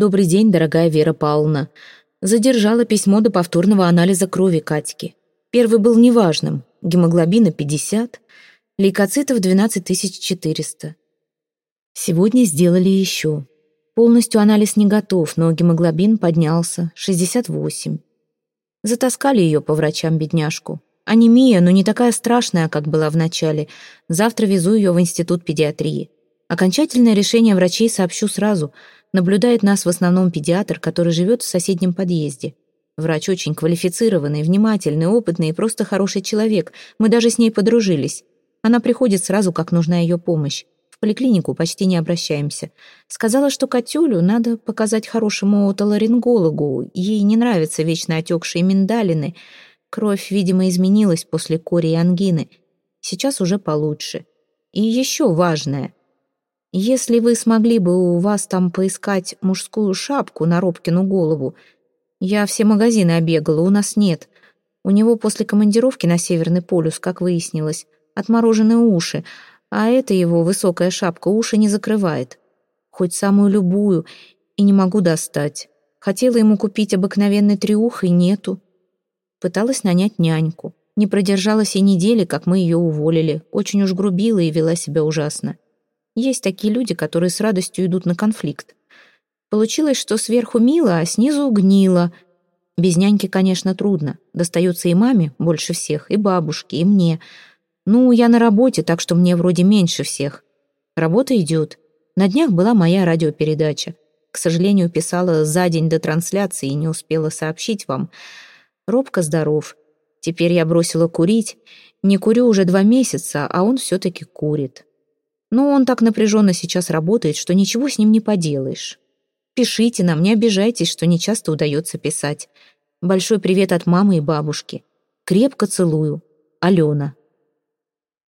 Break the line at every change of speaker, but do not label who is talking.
«Добрый день, дорогая Вера Павловна. Задержала письмо до повторного анализа крови Катьки. Первый был неважным. Гемоглобина 50, лейкоцитов 12400. Сегодня сделали еще. Полностью анализ не готов, но гемоглобин поднялся, 68. Затаскали ее по врачам бедняжку. Анемия, но не такая страшная, как была в начале. Завтра везу ее в институт педиатрии. Окончательное решение врачей сообщу сразу. Наблюдает нас в основном педиатр, который живет в соседнем подъезде. Врач очень квалифицированный, внимательный, опытный и просто хороший человек. Мы даже с ней подружились. Она приходит сразу, как нужна ее помощь. В поликлинику почти не обращаемся. Сказала, что Катюлю надо показать хорошему отоларингологу. Ей не нравятся вечно отекшие миндалины. Кровь, видимо, изменилась после кори и ангины. Сейчас уже получше. И еще важное. Если вы смогли бы у вас там поискать мужскую шапку на Робкину голову, я все магазины обегала, у нас нет. У него после командировки на Северный полюс, как выяснилось, отморожены уши, а эта его высокая шапка уши не закрывает. Хоть самую любую, и не могу достать. Хотела ему купить обыкновенный триух, и нету. Пыталась нанять няньку. Не продержалась и недели, как мы ее уволили. Очень уж грубила и вела себя ужасно. Есть такие люди, которые с радостью идут на конфликт. Получилось, что сверху мило, а снизу гнило. Без няньки, конечно, трудно. Достается и маме больше всех, и бабушке, и мне. Ну, я на работе, так что мне вроде меньше всех. Работа идет. На днях была моя радиопередача. К сожалению, писала за день до трансляции и не успела сообщить вам. Робко здоров. Теперь я бросила курить. Не курю уже два месяца, а он все-таки курит. Но он так напряженно сейчас работает, что ничего с ним не поделаешь. Пишите нам, не обижайтесь, что не часто удается писать. Большой привет от мамы и бабушки. Крепко целую. Алена.